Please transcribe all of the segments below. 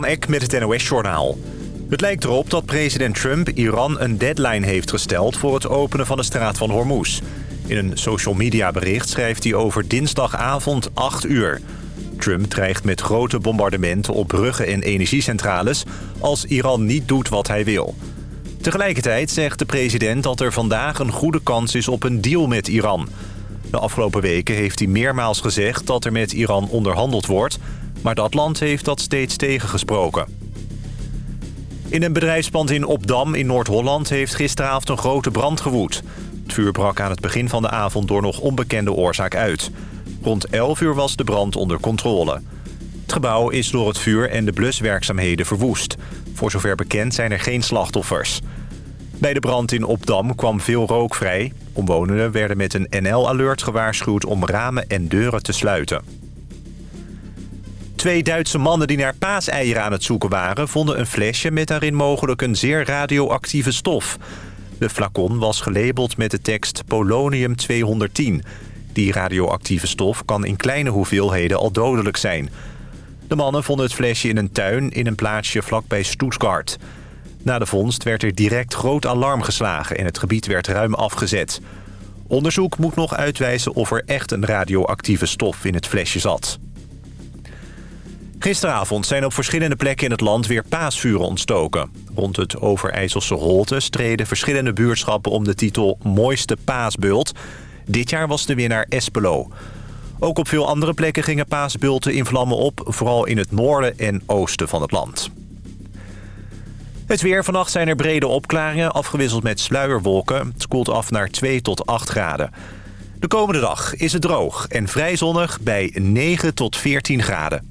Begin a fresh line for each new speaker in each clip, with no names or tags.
van Eck met het NOS-journaal. Het lijkt erop dat president Trump Iran een deadline heeft gesteld... voor het openen van de straat van Hormuz. In een social media bericht schrijft hij over dinsdagavond 8 uur. Trump dreigt met grote bombardementen op bruggen en energiecentrales... als Iran niet doet wat hij wil. Tegelijkertijd zegt de president dat er vandaag een goede kans is op een deal met Iran. De afgelopen weken heeft hij meermaals gezegd dat er met Iran onderhandeld wordt... maar dat land heeft dat steeds tegengesproken. In een bedrijfspand in Opdam in Noord-Holland heeft gisteravond een grote brand gewoed. Het vuur brak aan het begin van de avond door nog onbekende oorzaak uit. Rond 11 uur was de brand onder controle. Het gebouw is door het vuur en de bluswerkzaamheden verwoest. Voor zover bekend zijn er geen slachtoffers. Bij de brand in Opdam kwam veel rook vrij. Omwonenden werden met een NL-alert gewaarschuwd om ramen en deuren te sluiten. Twee Duitse mannen die naar paaseieren aan het zoeken waren... vonden een flesje met daarin mogelijk een zeer radioactieve stof. De flacon was gelabeld met de tekst polonium-210. Die radioactieve stof kan in kleine hoeveelheden al dodelijk zijn. De mannen vonden het flesje in een tuin in een plaatsje vlakbij Stuttgart. Na de vondst werd er direct groot alarm geslagen... en het gebied werd ruim afgezet. Onderzoek moet nog uitwijzen of er echt een radioactieve stof in het flesje zat. Gisteravond zijn op verschillende plekken in het land weer paasvuren ontstoken. Rond het Overijsselse Holte streden verschillende buurtschappen om de titel Mooiste Paasbult. Dit jaar was de winnaar Espelo. Ook op veel andere plekken gingen paasbulten in vlammen op, vooral in het noorden en oosten van het land. Het weer. Vannacht zijn er brede opklaringen, afgewisseld met sluierwolken. Het koelt af naar 2 tot 8 graden. De komende dag is het droog en vrij zonnig bij 9 tot 14 graden.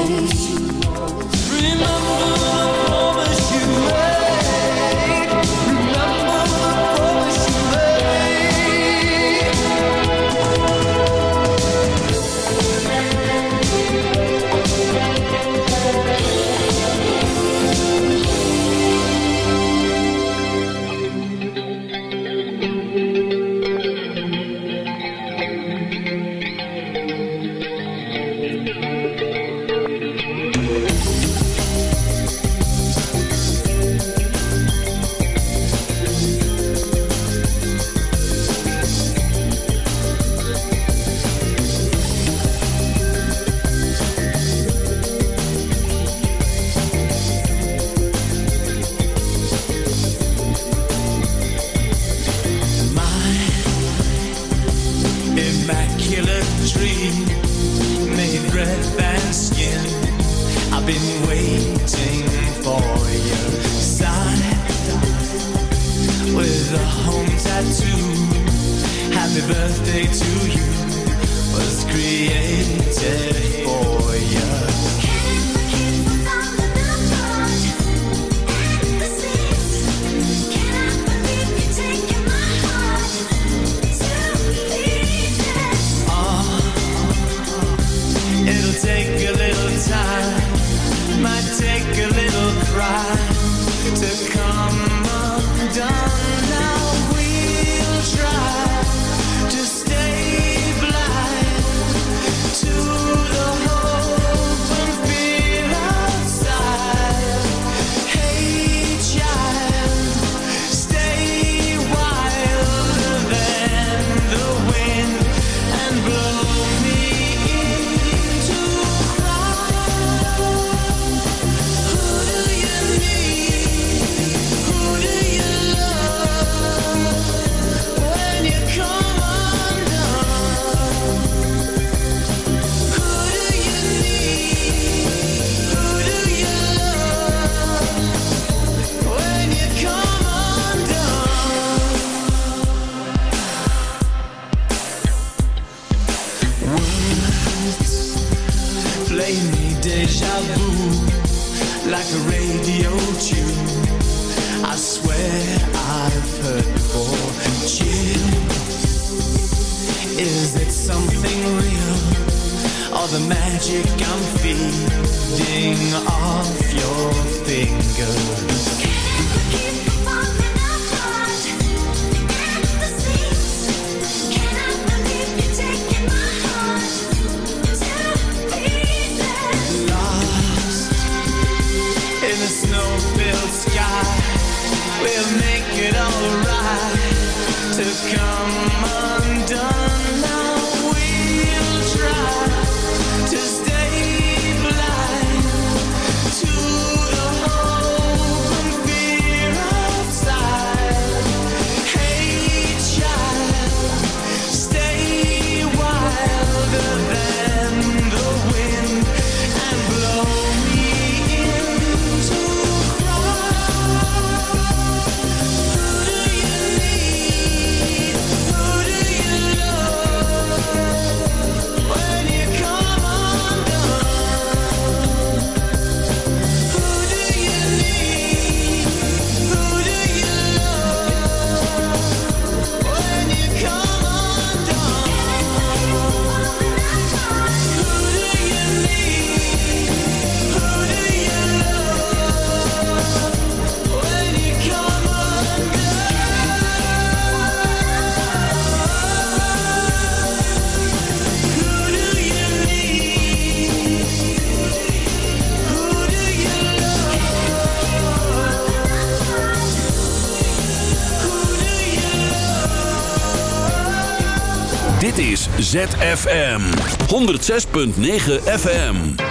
ZFM 106.9 FM.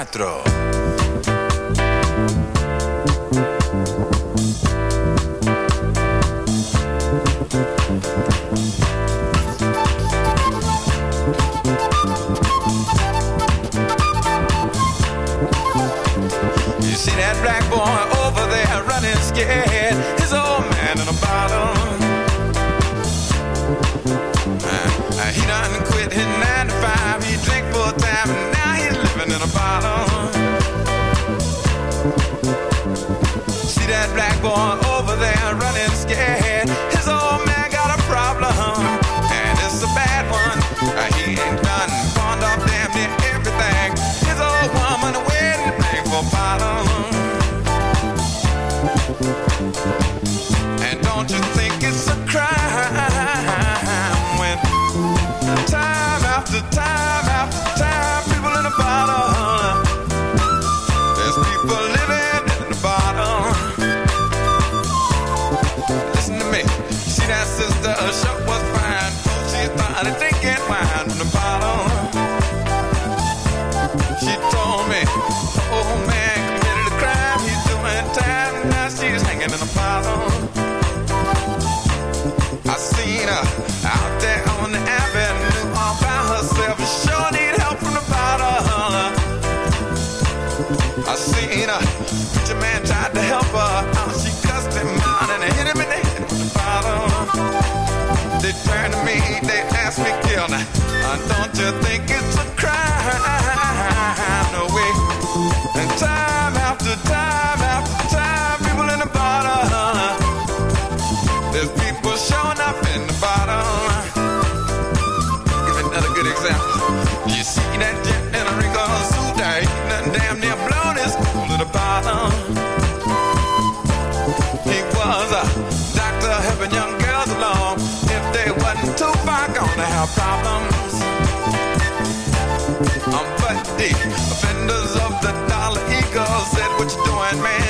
Cuatro. Don't you think it's a our problems. I'm butt Offenders of the dollar eagle Said what you doing man?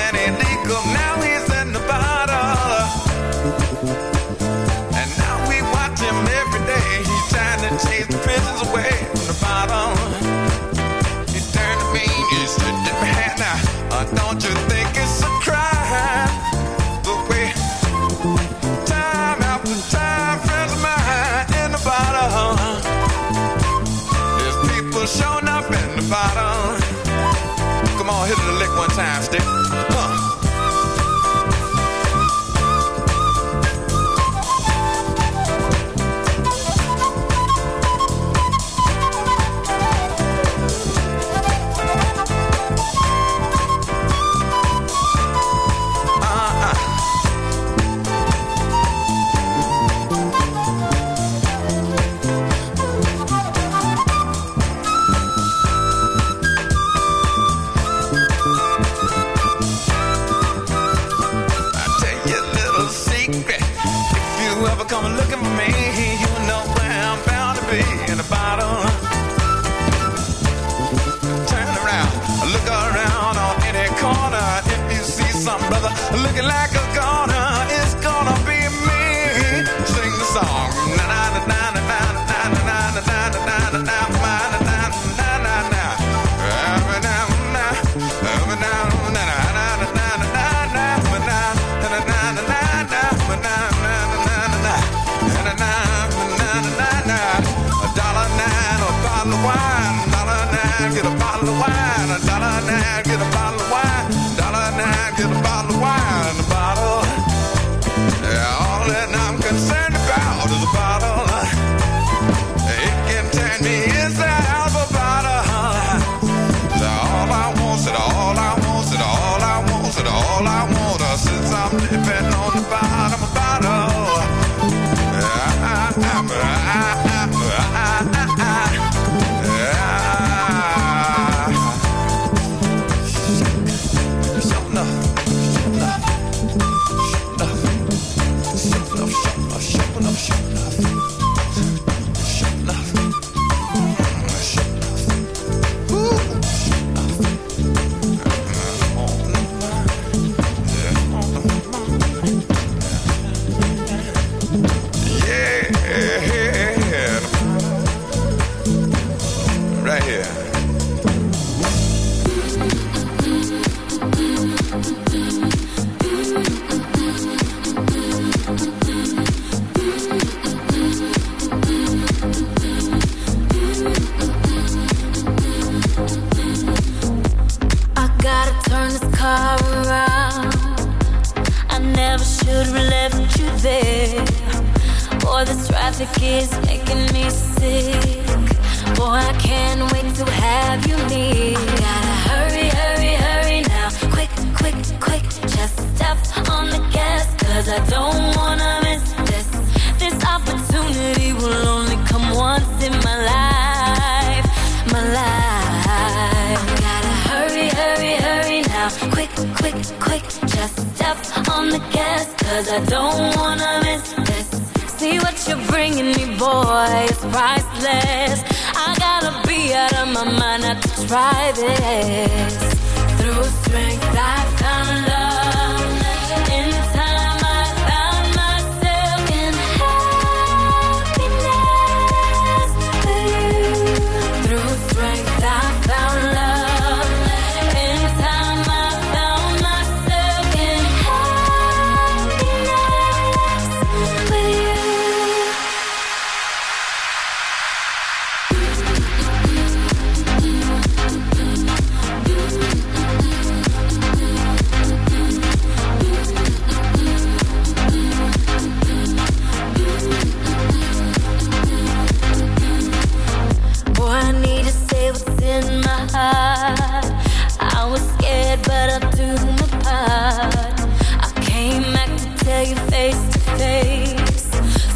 tell you face to
face.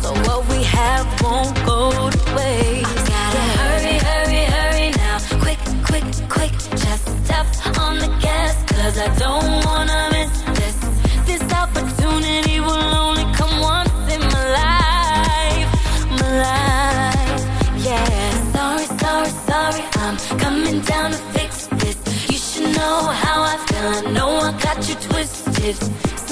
So what we have won't go to waste. I gotta yeah. hurry, hurry, hurry now. Quick, quick, quick, just step on the gas. Cause I don't wanna miss this. This opportunity will only come once in my life. My life, yeah.
Sorry, sorry, sorry. I'm coming down to fix this. You should know how I feel. I know I got you twisted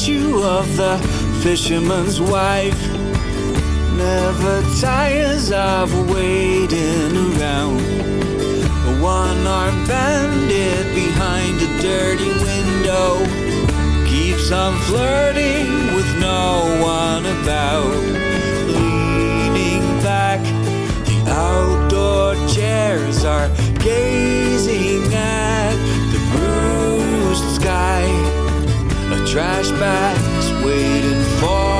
Statue of the fisherman's wife never tires of waiting around. A one-armed bandit behind a dirty window keeps on flirting with no one about. Leaning back, the outdoor chairs are gazing trash bag's waiting for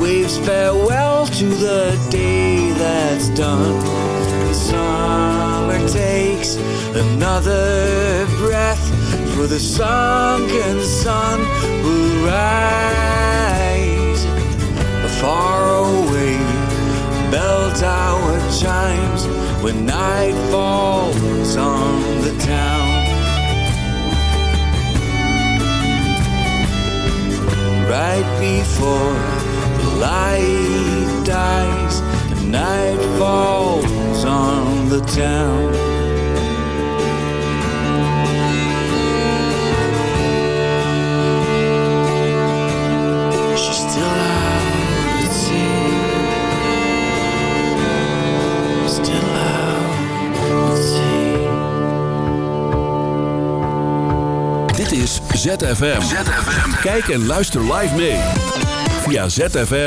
waves farewell to the day that's done. The summer takes another breath, for the sunken sun will rise. Far away, bell tower chimes when night falls on the town. right before light dies and night falls on the town. She's still out at sea. Still out at sea.
Dit is ZFM. ZFM. Kijk en luister live mee. Via zfm-live.nl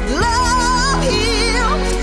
what love heals.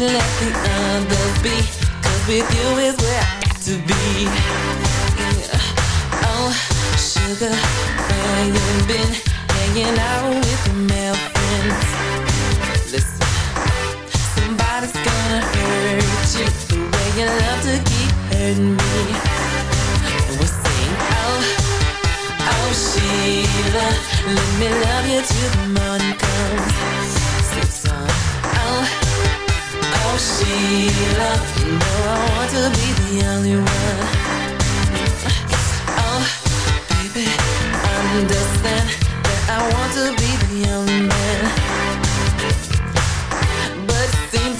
You
let the others be? Cause with you is where I got to be. Yeah. Oh, sugar, where you been? Hanging out with your male friends. Listen, somebody's gonna hurt you the way you love to keep hurting me. And we'll sing, oh. Oh Sheila, let me love you till the morning comes. You know I want to be the only one. Oh, baby, understand that I want to be the only man. But getting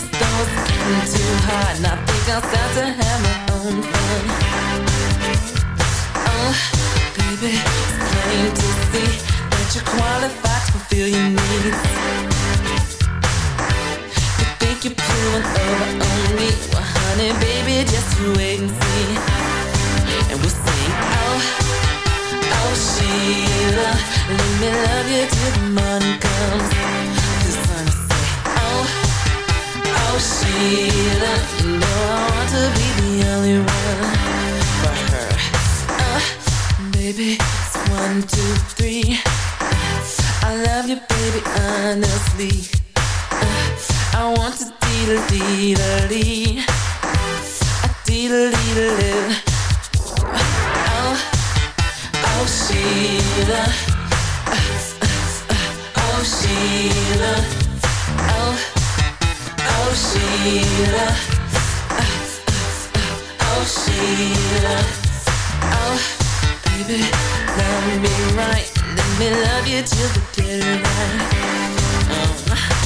too hard, and I think I'll start to have my own fun. Oh, baby, it's plain to see that you're qualified to fulfill your needs. You pulling over on me? Well, honey, baby, just you wait and see. And we'll sing, oh, oh, Sheila, let me love you till the morning comes. Sun will say, oh, oh, Sheila, you know I want to be the only one for her. Uh, baby, it's one, two, three. I love you, baby, honestly. I want to deedle deedle dee. A deedle deedle dee. Oh, oh, Sheila. Uh, uh, uh, oh, Sheila. Oh, baby, love me right. Let me love you till the dead of night.